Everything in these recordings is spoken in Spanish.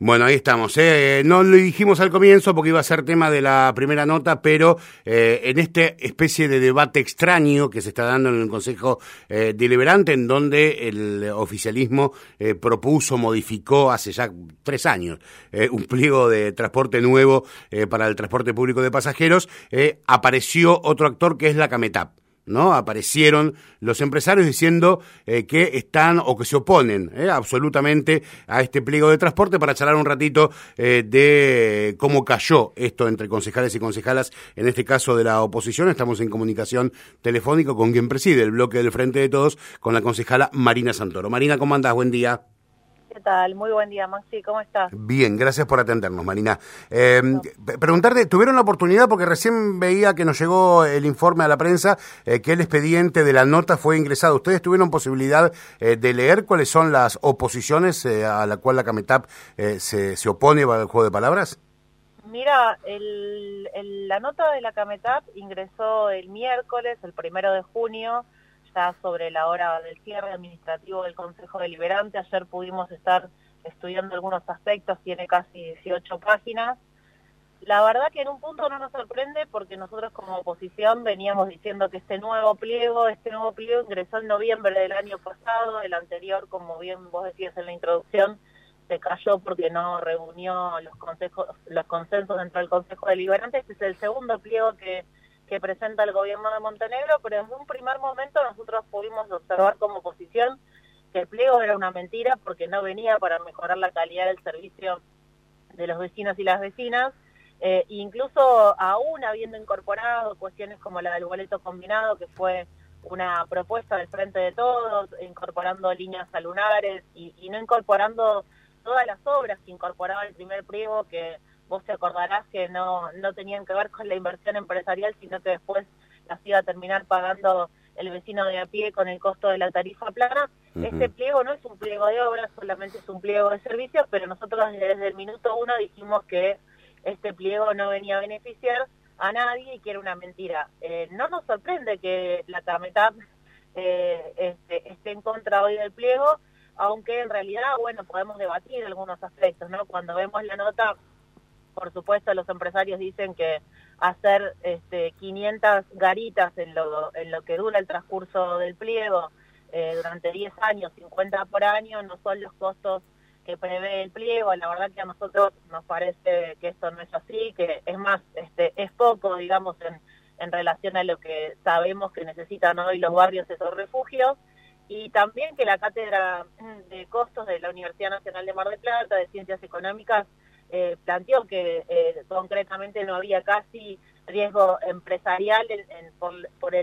Bueno, ahí estamos. ¿eh? No lo dijimos al comienzo porque iba a ser tema de la primera nota, pero eh, en esta especie de debate extraño que se está dando en el Consejo eh, Deliberante, en donde el oficialismo eh, propuso, modificó hace ya tres años un pliego de transporte nuevo para el transporte público de pasajeros, apareció otro actor que es la CAMETAP. ¿No? Aparecieron los empresarios diciendo eh, que están o que se oponen eh, absolutamente a este pliego de transporte para charlar un ratito eh, de cómo cayó esto entre concejales y concejalas, en este caso de la oposición. Estamos en comunicación telefónica con quien preside el bloque del Frente de Todos, con la concejala Marina Santoro. Marina, ¿cómo andás? Buen día. ¿Qué tal? Muy buen día, Maxi. ¿Cómo estás? Bien, gracias por atendernos, Marina. Eh, Preguntarte, ¿tuvieron la oportunidad, porque recién veía que nos llegó el informe a la prensa, eh, que el expediente de la nota fue ingresado? ¿Ustedes tuvieron posibilidad eh, de leer cuáles son las oposiciones eh, a la cual la CAMETAP se, se opone al juego de palabras? Mira, el, la nota de la CAMETAP ingresó el miércoles, el primero de junio, sobre la hora del cierre administrativo del Consejo Deliberante. Ayer pudimos estar estudiando algunos aspectos, tiene casi 18 páginas. La verdad que en un punto no nos sorprende porque nosotros como oposición veníamos diciendo que este nuevo pliego, este nuevo pliego ingresó en noviembre del año pasado, el anterior, como bien vos decías en la introducción, se cayó porque no reunió los consejos, los consensos dentro del Consejo Deliberante. Este es el segundo pliego que que presenta el gobierno de Montenegro, pero en un primer momento nosotros pudimos observar como oposición que el pliego era una mentira porque no venía para mejorar la calidad del servicio de los vecinos y las vecinas, eh, incluso aún habiendo incorporado cuestiones como la del boleto combinado, que fue una propuesta del Frente de Todos, incorporando líneas alunares y, y no incorporando todas las obras que incorporaba el primer pliego que vos te acordarás que no, no tenían que ver con la inversión empresarial, sino que después las iba a terminar pagando el vecino de a pie con el costo de la tarifa plana. Este pliego no es un pliego de obras, solamente es un pliego de servicios, pero nosotros desde el minuto uno dijimos que este pliego no venía a beneficiar a nadie y que era una mentira. Eh, no nos sorprende que la CAMETAP eh, este, esté en contra hoy del pliego, aunque en realidad, bueno, podemos debatir algunos aspectos, ¿no? Cuando vemos la nota por supuesto, los empresarios dicen que hacer este, 500 garitas en lo, en lo que dura el transcurso del pliego eh, durante 10 años, 50 por año, no son los costos que prevé el pliego. La verdad que a nosotros nos parece que esto no es así, que es más, este, es poco, digamos, en, en relación a lo que sabemos que necesitan hoy los barrios esos refugios. Y también que la cátedra de costos de la Universidad Nacional de Mar del Plata, de Ciencias Económicas, eh, planteó que eh, concretamente no había casi riesgo empresarial por,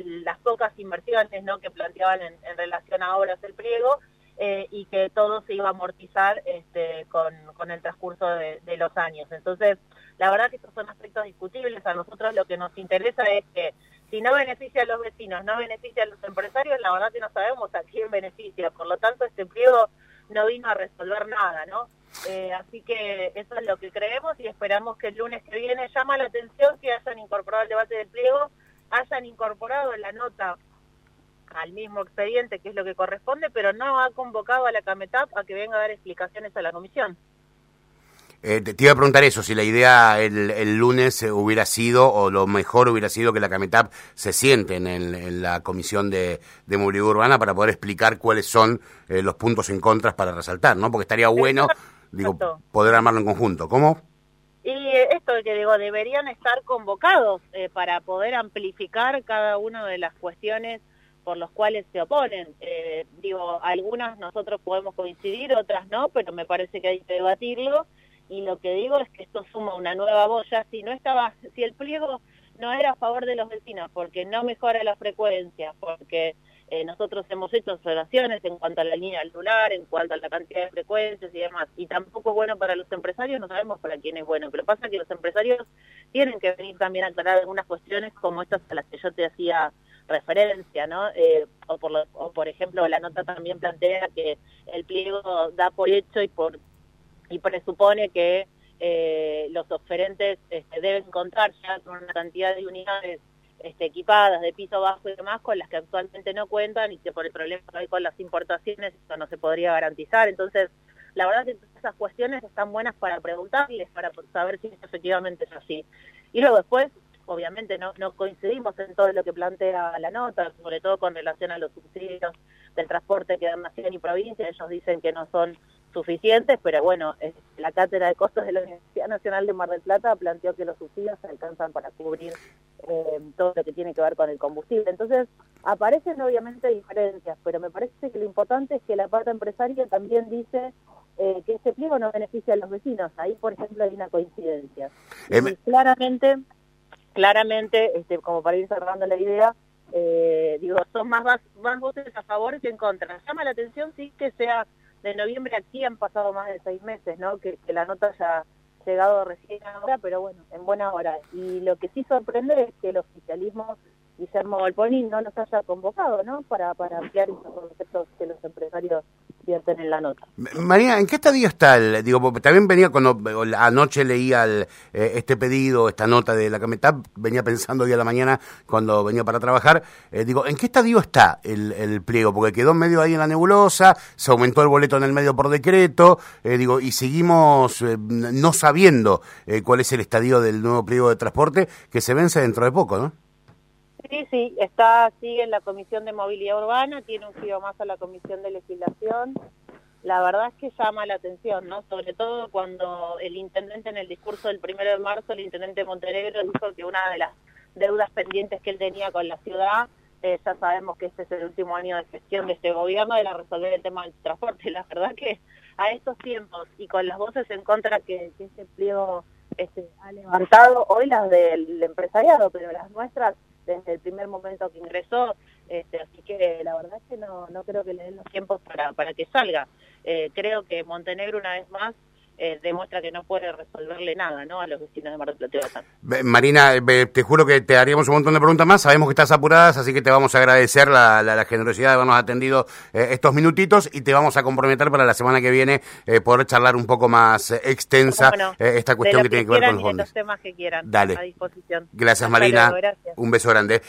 las pocas inversiones que planteaban en, relación a obras del pliego eh, y que todo se iba a amortizar este, con, el transcurso de, los años. Entonces, la verdad que estos son aspectos discutibles. A nosotros lo que nos interesa es que si no beneficia a los vecinos, no beneficia a los empresarios, la verdad que no sabemos a quién beneficia. Por lo tanto, este pliego no vino a resolver nada, ¿no? Eh, así que eso es lo que creemos y esperamos que el lunes que viene llama la atención que hayan incorporado el debate del pliego, hayan incorporado la nota al mismo expediente, que es lo que corresponde, pero no ha convocado a la CAMETAP a que venga a dar explicaciones a la comisión. Eh, te, iba a preguntar eso, si la idea el, lunes hubiera sido, o lo mejor hubiera sido que la CAMETAP se siente en, la Comisión de, Movilidad Urbana para poder explicar cuáles son eh, los puntos en contra para resaltar, ¿no? Porque estaría bueno digo, poder armarlo en conjunto. ¿Cómo? Y esto que digo, deberían estar convocados eh, para poder amplificar cada una de las cuestiones por los cuales se oponen. Eh, digo, algunas nosotros podemos coincidir, otras no, pero me parece que hay que debatirlo. Y lo que digo es que esto suma una nueva boya. Si no estaba, si el pliego no era a favor de los vecinos, porque no mejora la frecuencia, porque eh, nosotros hemos hecho observaciones en cuanto a la línea lunar, en cuanto a la cantidad de frecuencias y demás. Y tampoco es bueno para los empresarios, no sabemos para quién es bueno. Pero pasa que los empresarios tienen que venir también a aclarar algunas cuestiones como estas a las que yo te hacía referencia, ¿no? Eh, o, por o por ejemplo, la nota también plantea que el pliego da por hecho y por y presupone que eh, los oferentes este, deben contar ya con una cantidad de unidades este, equipadas de piso bajo y demás con las que actualmente no cuentan y que por el problema que hay con las importaciones eso no se podría garantizar. Entonces, la verdad que esas cuestiones están buenas para preguntarles, para saber si efectivamente es así. Y luego después, obviamente no, no coincidimos en todo lo que plantea la nota, sobre todo con relación a los subsidios del transporte que dan nación y provincia, ellos dicen que no son suficientes, pero bueno, la cátedra de costos de la Universidad Nacional de Mar del Plata planteó que los subsidios se alcanzan para cubrir eh, todo lo que tiene que ver con el combustible. Entonces, aparecen obviamente diferencias, pero me parece que lo importante es que la parte empresaria también dice eh, que este pliego no beneficia a los vecinos. Ahí, por ejemplo, hay una coincidencia. Eh, claramente, claramente, este, como para ir cerrando la idea, eh, digo, son más, más voces a favor que en contra. Llama la atención, sí, que sea de noviembre aquí han pasado más de seis meses, ¿no? Que, la nota haya llegado recién ahora, pero bueno, en buena hora. Y lo que sí sorprende es que el oficialismo Guillermo Golponi no nos haya convocado, ¿no? Para, ampliar esos conceptos que los empresarios vierten en la nota. María, ¿en qué estadio está el, digo, también venía cuando anoche leía el, eh, este pedido, esta nota de la CAMETAP, venía pensando hoy a la mañana cuando venía para trabajar, eh, digo, ¿en qué estadio está el, pliego? Porque quedó medio ahí en la nebulosa, se aumentó el boleto en el medio por decreto, eh, digo, y seguimos no sabiendo cuál es el estadio del nuevo pliego de transporte que se vence dentro de poco, ¿no? Sí, sí, está, sigue en la Comisión de Movilidad Urbana, tiene un giro más a la Comisión de Legislación. La verdad es que llama la atención, ¿no? Sobre todo cuando el intendente en el discurso del primero de marzo, el intendente Montenegro dijo que una de las deudas pendientes que él tenía con la ciudad, eh, ya sabemos que este es el último año de gestión de este gobierno, era resolver el tema del transporte. La verdad que a estos tiempos y con las voces en contra que, que este pliego este, ha levantado, hoy las del empresariado, pero las nuestras desde el primer momento que ingresó, este, así que la verdad es que no, no creo que le den los tiempos para, para que salga. Eh, creo que Montenegro una vez más eh, demuestra que no puede resolverle nada ¿no? a los vecinos de Mar del Plata. Marina, te juro que te haríamos un montón de preguntas más, sabemos que estás apurada, así que te vamos a agradecer la, la, generosidad de habernos atendido eh, estos minutitos y te vamos a comprometer para la semana que viene eh, poder charlar un poco más extensa esta cuestión que, tiene que ver con los fondos. temas que quieran, Dale. a disposición. Gracias Marina, un beso grande.